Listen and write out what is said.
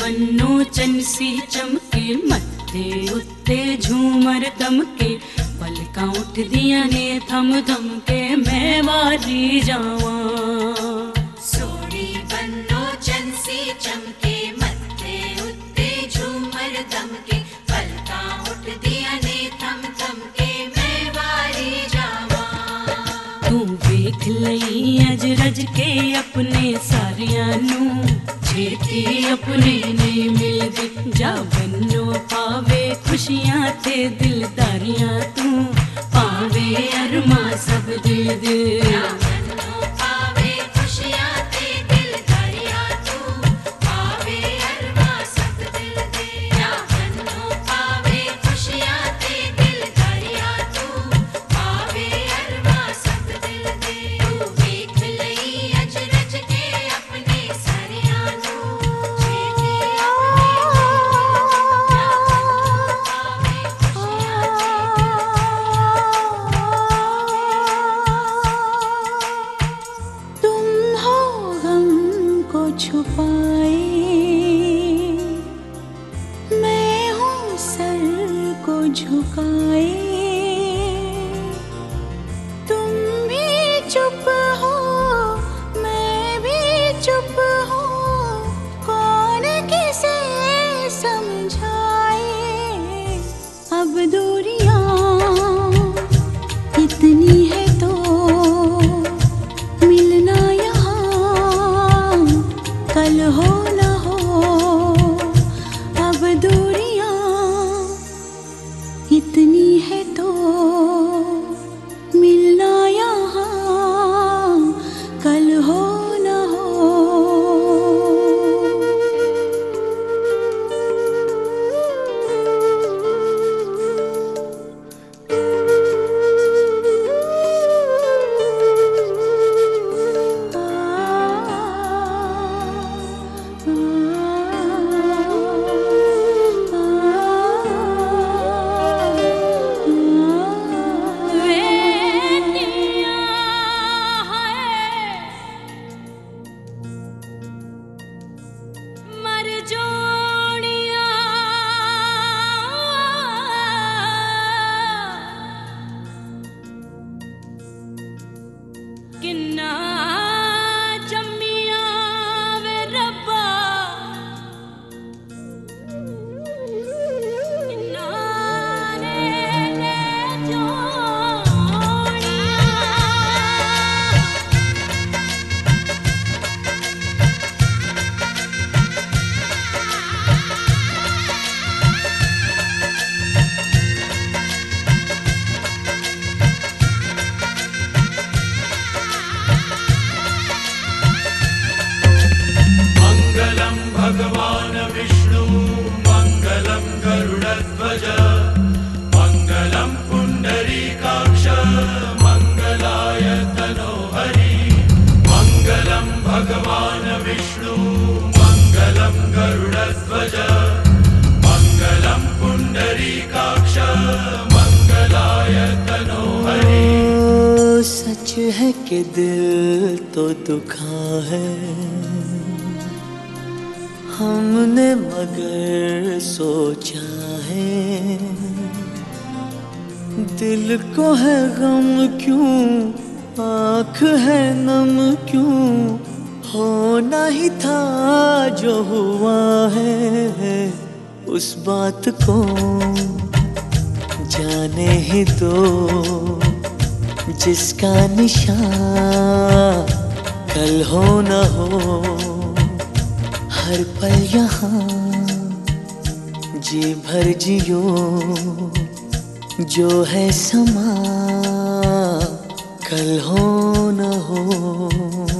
बनोचन सी चमके मत्थे उत्ते झूमर दमके पलका उठ दिया ने थम थम के मैं वारी जावा। सोरी बनोचन सी चमके मत्थे उत्ते झूमर दमके पलका उठ ने थम थम के जावा। तू देख लई अज रज के अपने सारियाँ नू। ਆਪਣੇ ਨਹੀਂ ਮਿਲਦੀ ਜਾ ਬੰਨੋ ਪਾਵੇ ਖੁਸ਼ੀਆਂ ਤੇ ਦਿਲਦਾਰੀਆਂ ਤੂੰ ਪਾਵੇ ਅਰਮਾਂ ਸਭ ਦਿਲ ਦੇ ਬੰਨੋ छुपाए मैं हूँ सर को झुकाए सच है कि दिल तो दुखा है। हमने मगर सोचा है। दिल को है गम क्यों? आँख है नम क्यों? होना ही था जो हुआ है। उस बात को जाने ही दो। जिसका निशान कल हो न हो, हर पल यहाँ जी भर जियो। जो है समा कल हो न हो।